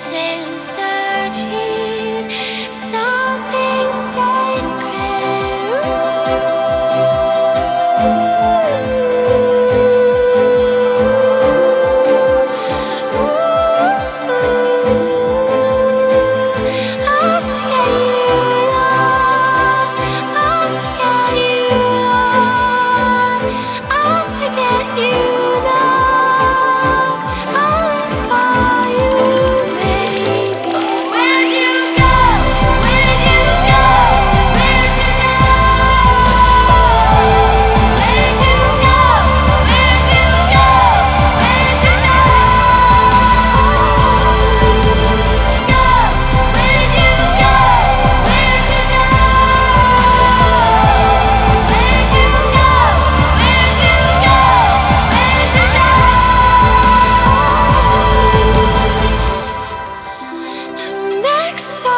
voices searching. so